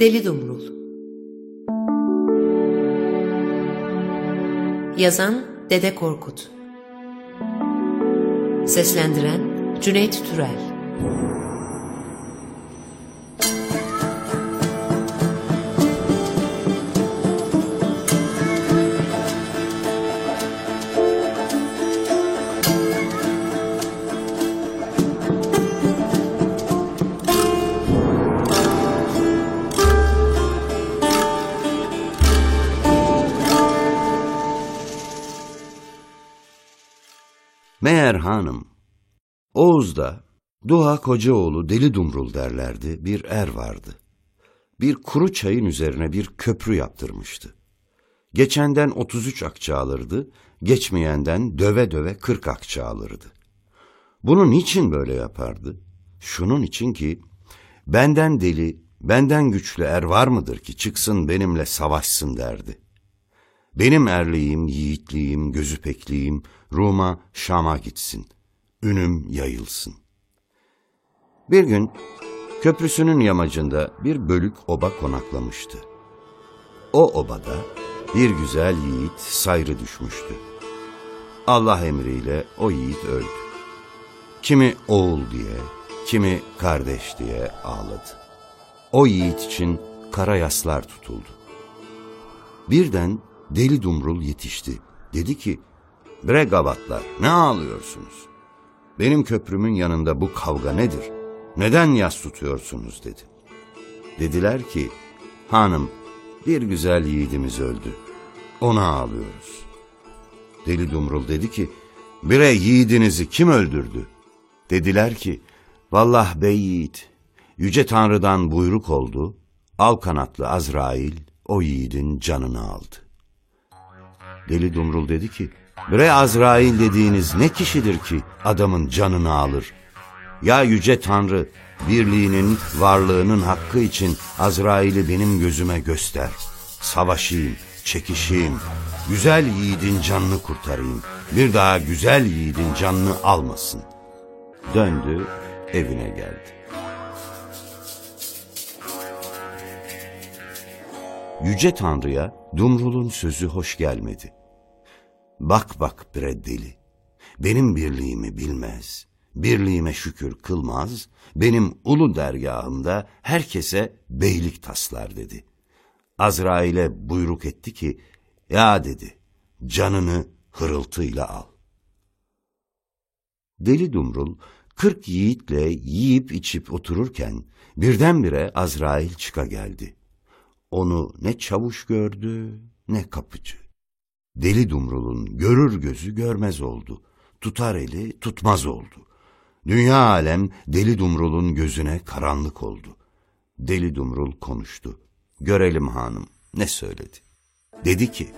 Deli Dumrul. Yazan Dede Korkut. Seslendiren Cüneyt Türel hanım, Oğuz'da Duha Kocaoğlu Deli Dumrul derlerdi bir er vardı. Bir kuru çayın üzerine bir köprü yaptırmıştı. Geçenden 33 akçe alırdı, geçmeyenden döve döve 40 akçe alırdı. Bunu niçin böyle yapardı? Şunun için ki, benden deli, benden güçlü er var mıdır ki çıksın benimle savaşsın derdi. Benim erliğim, yiğitliğim, gözü pekliğim Rum'a, Şam'a gitsin. Ünüm yayılsın. Bir gün köprüsünün yamacında bir bölük oba konaklamıştı. O obada bir güzel yiğit sayrı düşmüştü. Allah emriyle o yiğit öldü. Kimi oğul diye, kimi kardeş diye ağladı. O yiğit için kara yaslar tutuldu. Birden Deli Dumrul yetişti. Dedi ki, bre gavatlar ne ağlıyorsunuz? Benim köprümün yanında bu kavga nedir? Neden yas tutuyorsunuz dedi. Dediler ki, hanım bir güzel yiğidimiz öldü. Ona ağlıyoruz. Deli Dumrul dedi ki, bre yiğidinizi kim öldürdü? Dediler ki, vallah bey yiğit, yüce tanrıdan buyruk oldu, al kanatlı Azrail o yiğidin canını aldı. Deli Dumrul dedi ki, Bre Azrail dediğiniz ne kişidir ki adamın canını alır? Ya yüce Tanrı, birliğinin, varlığının hakkı için Azrail'i benim gözüme göster. Savaşayım, çekişeyim, güzel yiğidin canını kurtarayım. Bir daha güzel yiğidin canını almasın. Döndü, evine geldi. Yüce Tanrı'ya Dumrul'un sözü hoş gelmedi. Bak bak bre deli, benim birliğimi bilmez, birliğime şükür kılmaz, benim ulu dergahımda herkese beylik taslar dedi. Azrail'e buyruk etti ki, ya dedi, canını hırıltıyla al. Deli Dumrul, kırk yiğitle yiyip içip otururken, birdenbire Azrail çıka geldi. Onu ne çavuş gördü, ne kapıcı. Deli Dumrul'un görür gözü görmez oldu. Tutar eli tutmaz oldu. Dünya alem Deli Dumrul'un gözüne karanlık oldu. Deli Dumrul konuştu. Görelim hanım ne söyledi. Dedi ki,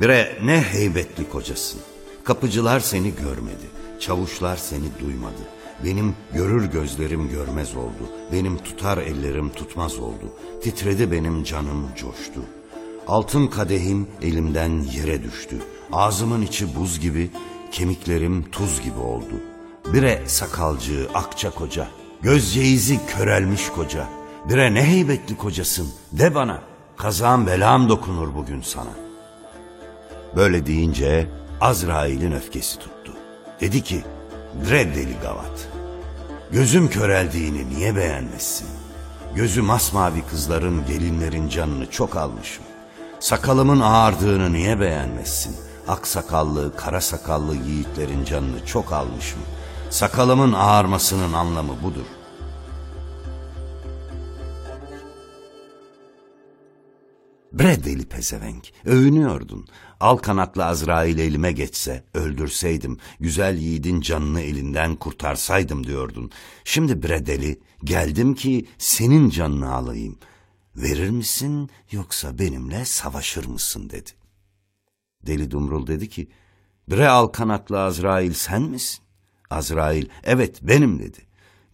Bre ne heybetli kocasın. Kapıcılar seni görmedi. Çavuşlar seni duymadı. Benim görür gözlerim görmez oldu. Benim tutar ellerim tutmaz oldu. Titredi benim canım coştu. Altın kadehim elimden yere düştü. Ağzımın içi buz gibi, kemiklerim tuz gibi oldu. Bire sakalcı, akça koca, göz ceyizi körelmiş koca. Bire ne heybetli kocasın, de bana, kazağım belam dokunur bugün sana. Böyle deyince Azrail'in öfkesi tuttu. Dedi ki, bre deli gavat, gözüm köreldiğini niye beğenmezsin? Gözü masmavi kızların, gelinlerin canını çok almışım. Sakalımın ağardığını niye beğenmezsin? Ak sakallı, kara sakallı yiğitlerin canını çok almışım. Sakalımın ağarmasının anlamı budur. Bre deli pezevenk, övünüyordun. Al kanatlı Azrail elime geçse, öldürseydim, güzel yiğidin canını elinden kurtarsaydım diyordun. Şimdi bre deli, geldim ki senin canını alayım.'' Verir misin yoksa benimle savaşır mısın dedi. Deli Dumrul dedi ki, bre al kanatlı Azrail sen misin? Azrail, evet benim dedi.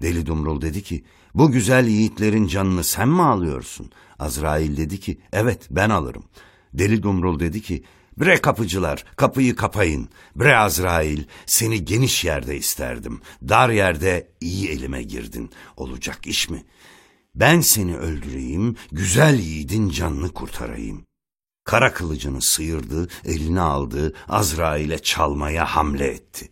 Deli Dumrul dedi ki, bu güzel yiğitlerin canını sen mi alıyorsun? Azrail dedi ki, evet ben alırım. Deli Dumrul dedi ki, bre kapıcılar kapıyı kapayın. Bre Azrail seni geniş yerde isterdim. Dar yerde iyi elime girdin. Olacak iş mi?'' Ben seni öldüreyim, güzel yiğidin canını kurtarayım. Kara kılıcını sıyırdı, eline aldı, Azrail'e çalmaya hamle etti.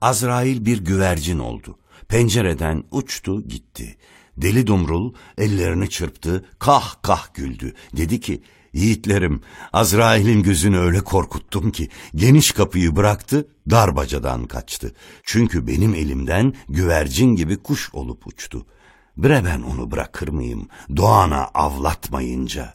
Azrail bir güvercin oldu. Pencereden uçtu gitti. Deli Dumrul ellerini çırptı, kah kah güldü. Dedi ki, yiğitlerim Azrail'in gözünü öyle korkuttum ki geniş kapıyı bıraktı, darbacadan kaçtı. Çünkü benim elimden güvercin gibi kuş olup uçtu. Bre ben onu bırakır mıyım, Doğan'a avlatmayınca.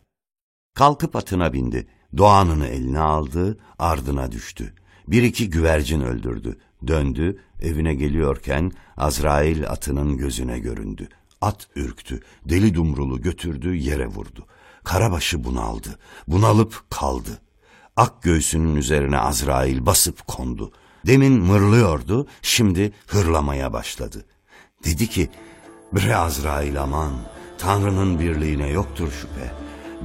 Kalkıp atına bindi, Doğan'ını eline aldı, ardına düştü. Bir iki güvercin öldürdü. Döndü, evine geliyorken Azrail atının gözüne göründü. At ürktü, deli dumrulu götürdü yere vurdu. Karabaşı bunaldı, bunalıp kaldı. Ak göğsünün üzerine Azrail basıp kondu. Demin mırlıyordu, şimdi hırlamaya başladı. Dedi ki, bre Azrail aman, Tanrı'nın birliğine yoktur şüphe.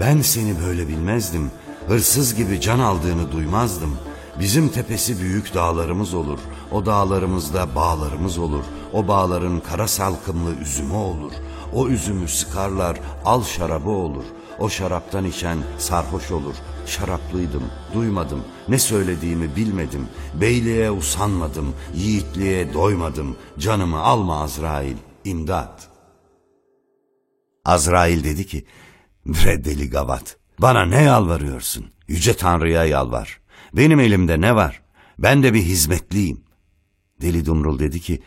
Ben seni böyle bilmezdim, hırsız gibi can aldığını duymazdım. Bizim tepesi büyük dağlarımız olur. O dağlarımızda bağlarımız olur. O bağların kara salkımlı üzümü olur. O üzümü sıkarlar, al şarabı olur. O şaraptan içen sarhoş olur. Şaraplıydım, duymadım. Ne söylediğimi bilmedim. Beyliğe usanmadım, yiğitliğe doymadım. Canımı alma Azrail, imdat. Azrail dedi ki, bre deli gavat, bana ne yalvarıyorsun? Yüce Tanrı'ya yalvar. Benim elimde ne var? Ben de bir hizmetliyim. Deli Dumrul dedi ki,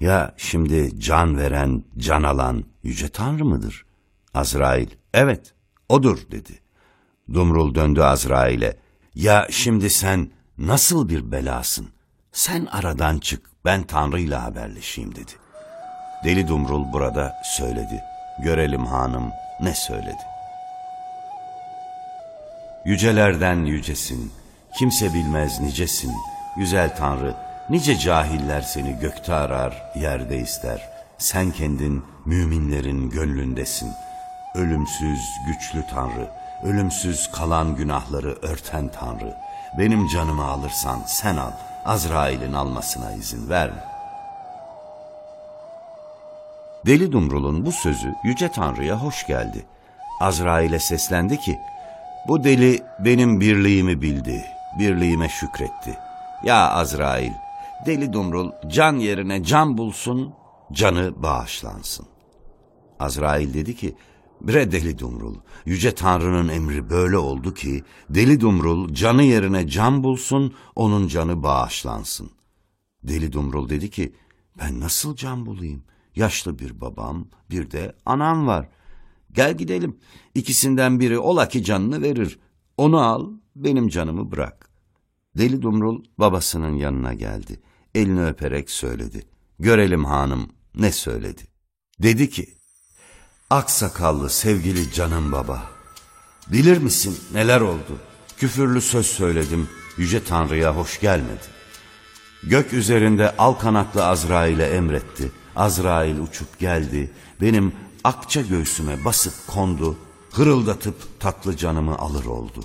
ya şimdi can veren, can alan Yüce Tanrı mıdır? Azrail, evet, odur dedi. Dumrul döndü Azrail'e, ya şimdi sen nasıl bir belasın? Sen aradan çık, ben Tanrı ile haberleşeyim dedi. Deli Dumrul burada söyledi. Görelim hanım ne söyledi. Yücelerden yücesin, kimse bilmez nicesin, güzel Tanrı, nice cahiller seni gökte arar, yerde ister. Sen kendin müminlerin gönlündesin. Ölümsüz, güçlü Tanrı, ölümsüz kalan günahları örten Tanrı. Benim canımı alırsan sen al, Azrail'in almasına izin verme. Deli Dumrul'un bu sözü Yüce Tanrı'ya hoş geldi. Azrail'e seslendi ki, bu deli benim birliğimi bildi, birliğime şükretti. Ya Azrail, deli Dumrul can yerine can bulsun, canı bağışlansın. Azrail dedi ki, bre deli Dumrul, Yüce Tanrı'nın emri böyle oldu ki, deli Dumrul canı yerine can bulsun, onun canı bağışlansın. Deli Dumrul dedi ki, ben nasıl can bulayım? Yaşlı bir babam, bir de anam var. Gel gidelim. İkisinden biri ola ki canını verir. Onu al, benim canımı bırak. Deli Dumrul babasının yanına geldi. Elini öperek söyledi. Görelim hanım ne söyledi. Dedi ki, Aksakallı sevgili canım baba, bilir misin neler oldu? Küfürlü söz söyledim, Yüce Tanrı'ya hoş gelmedi. Gök üzerinde al kanatlı Azrail'e emretti. Azrail uçup geldi, benim akça göğsüme basıp kondu, hırıldatıp tatlı canımı alır oldu.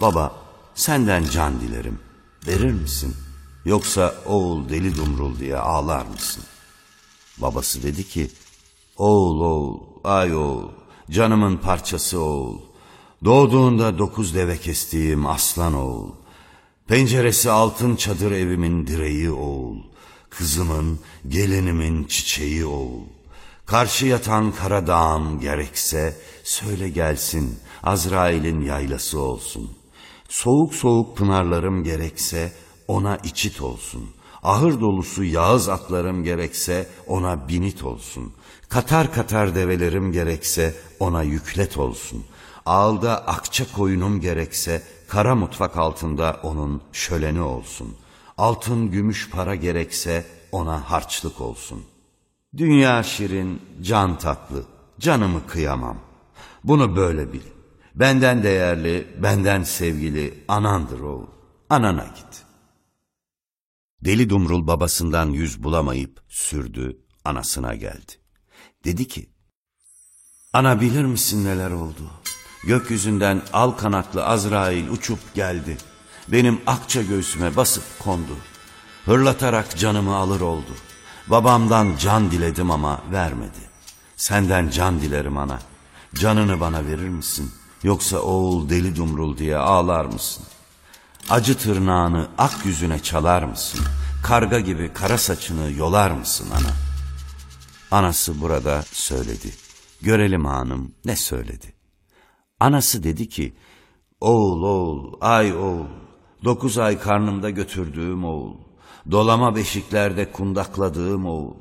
Baba, senden can dilerim, verir misin? Yoksa oğul deli dumrul diye ağlar mısın? Babası dedi ki, oğul oğul, ay oğul, canımın parçası oğul. Doğduğunda dokuz deve kestiğim aslan oğul. Penceresi altın çadır evimin direği oğul. Kızımın, gelinimin çiçeği oğul. Karşı yatan kara dağım gerekse söyle gelsin Azrail'in yaylası olsun. Soğuk soğuk pınarlarım gerekse ona içit olsun. Ahır dolusu yağız atlarım gerekse ona binit olsun. Katar katar develerim gerekse ona yüklet olsun. Ağılda akça koyunum gerekse kara mutfak altında onun şöleni olsun. Altın gümüş para gerekse ona harçlık olsun. Dünya şirin, can tatlı, canımı kıyamam. Bunu böyle bil. Benden değerli, benden sevgili anandır oğul. Anana git. Deli Dumrul babasından yüz bulamayıp sürdü, anasına geldi. Dedi ki, Ana bilir misin neler oldu? Gökyüzünden al kanatlı Azrail uçup geldi. Benim akça göğsüme basıp kondu. Hırlatarak canımı alır oldu. Babamdan can diledim ama vermedi. Senden can dilerim ana. Canını bana verir misin? Yoksa oğul deli dumrul diye ağlar mısın? Acı tırnağını ak yüzüne çalar mısın? Karga gibi kara saçını yolar mısın ana? Anası burada söyledi. Görelim hanım ne söyledi. Anası dedi ki, oğul oğul, ay oğul, dokuz ay karnımda götürdüğüm oğul, dolama beşiklerde kundakladığım oğul,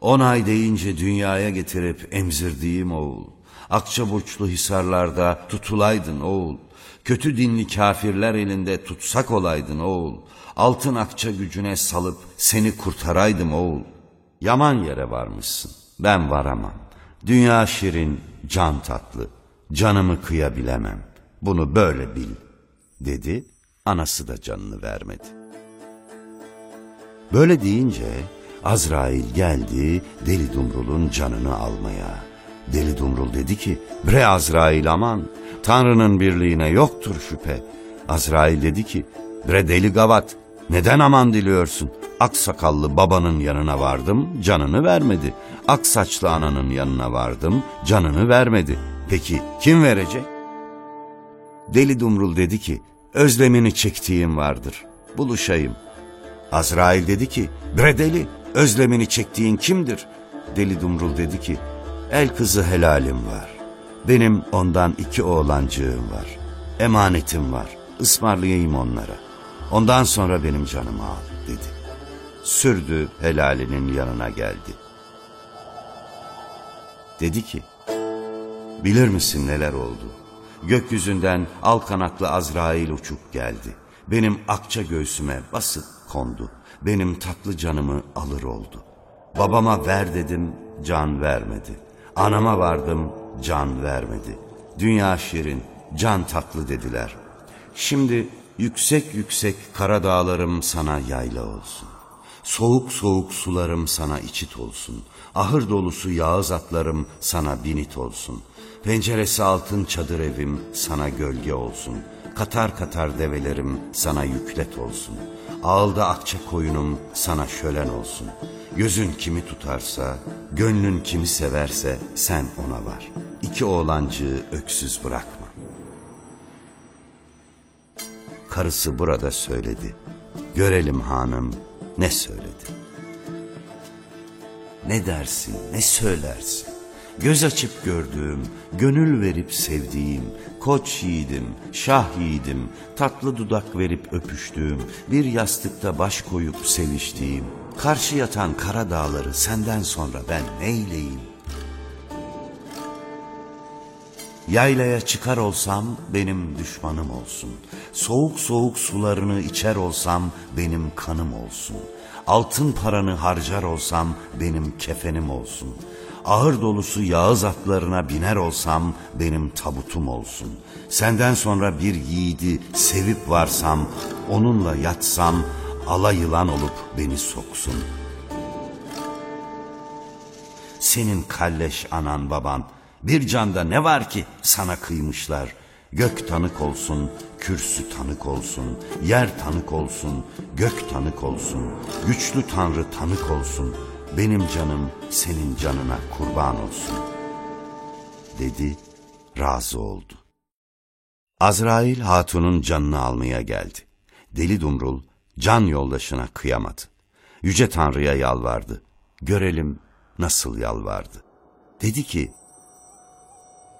on ay deyince dünyaya getirip emzirdiğim oğul, Akçaburçlu hisarlarda tutulaydın oğul, kötü dinli kafirler elinde tutsak olaydın oğul, altın akça gücüne salıp seni kurtaraydım oğul. Yaman yere varmışsın, ben varamam. Dünya şirin, can tatlı, canımı kıyabilemem. Bunu böyle bil, dedi, anası da canını vermedi. Böyle deyince Azrail geldi Deli Dumrul'un canını almaya. Deli Dumrul dedi ki, bre Azrail aman, Tanrı'nın birliğine yoktur şüphe. Azrail dedi ki, bre deli gavat, neden aman diliyorsun? Aksakallı babanın yanına vardım, canını vermedi. Aksaçlı ananın yanına vardım, canını vermedi. Peki kim verecek? Deli Dumrul dedi ki, özlemini çektiğim vardır, buluşayım. Azrail dedi ki, bre deli, özlemini çektiğin kimdir? Deli Dumrul dedi ki, el kızı helalim var. Benim ondan iki oğlancığım var. Emanetim var, ısmarlayayım onlara. Ondan sonra benim canımı al, dedi. Sürdü helalinin yanına geldi. Dedi ki, bilir misin neler oldu? Gökyüzünden al kanatlı Azrail uçup geldi. Benim akça göğsüme basıp kondu. Benim tatlı canımı alır oldu. Babama ver dedim, can vermedi. Anama vardım, can vermedi. Dünya şirin, can tatlı dediler. Şimdi yüksek yüksek kara dağlarım sana yayla olsun. Soğuk soğuk sularım sana içit olsun. Ahır dolusu yağız atlarım sana binit olsun. Penceresi altın çadır evim sana gölge olsun. Katar katar develerim sana yüklet olsun. Ağılda akça koyunum sana şölen olsun. Gözün kimi tutarsa, gönlün kimi severse sen ona var. İki oğlancığı öksüz bırakma. Karısı burada söyledi. Görelim hanım ne söyledi. Ne dersin, ne söylersin? Göz açıp gördüğüm, gönül verip sevdiğim, koç yiğidim, şah yiğidim, tatlı dudak verip öpüştüğüm, bir yastıkta baş koyup seviştiğim, karşı yatan kara dağları senden sonra ben neyleyim? Yaylaya çıkar olsam benim düşmanım olsun. Soğuk soğuk sularını içer olsam benim kanım olsun. Altın paranı harcar olsam benim kefenim olsun. Ahır dolusu yağız atlarına biner olsam benim tabutum olsun. Senden sonra bir yiğidi sevip varsam, onunla yatsam, ala yılan olup beni soksun. Senin kalleş anan baban, bir canda ne var ki sana kıymışlar? Gök tanık olsun, kürsü tanık olsun, yer tanık olsun, gök tanık olsun, güçlü tanrı tanık olsun, benim canım senin canına kurban olsun. Dedi, razı oldu. Azrail hatunun canını almaya geldi. Deli Dumrul can yoldaşına kıyamadı. Yüce Tanrı'ya yalvardı. Görelim nasıl yalvardı. Dedi ki,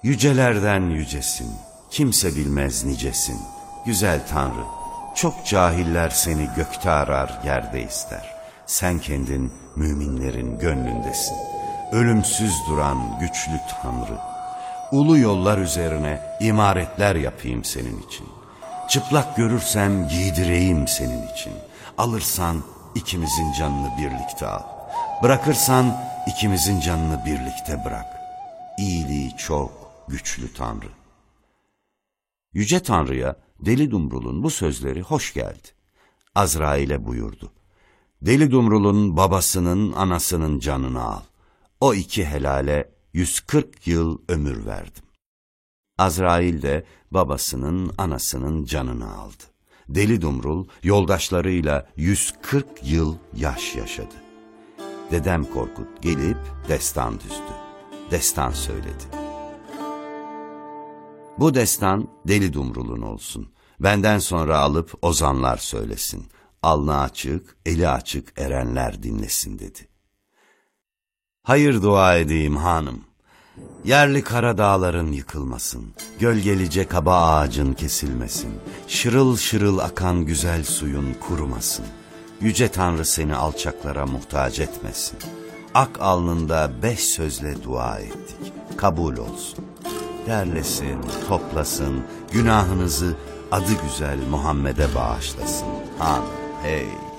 Yücelerden yücesin, kimse bilmez nicesin. Güzel Tanrı, çok cahiller seni gökte arar, yerde ister. Sen kendin müminlerin gönlündesin. Ölümsüz duran güçlü Tanrı. Ulu yollar üzerine imaretler yapayım senin için. Çıplak görürsem giydireyim senin için. Alırsan ikimizin canını birlikte al. Bırakırsan ikimizin canını birlikte bırak. İyiliği çok, güçlü Tanrı. Yüce Tanrı'ya Deli Dumrul'un bu sözleri hoş geldi. Azrail'e buyurdu. Deli Dumrul'un babasının anasının canını al. O iki helale 140 yıl ömür verdim. Azrail de babasının anasının canını aldı. Deli Dumrul yoldaşlarıyla 140 yıl yaş yaşadı. Dedem Korkut gelip destan düzdü. destan söyledi. Bu destan Deli Dumrul'un olsun. Benden sonra alıp ozanlar söylesin. Alnı açık, eli açık erenler dinlesin dedi. Hayır dua edeyim hanım. Yerli kara dağların yıkılmasın, gölgelice kaba ağacın kesilmesin, şırıl şırıl akan güzel suyun kurumasın. Yüce Tanrı seni alçaklara muhtaç etmesin. Ak alnında beş sözle dua ettik, kabul olsun. Derlesin, toplasın, günahınızı adı güzel Muhammed'e bağışlasın. Han, hey.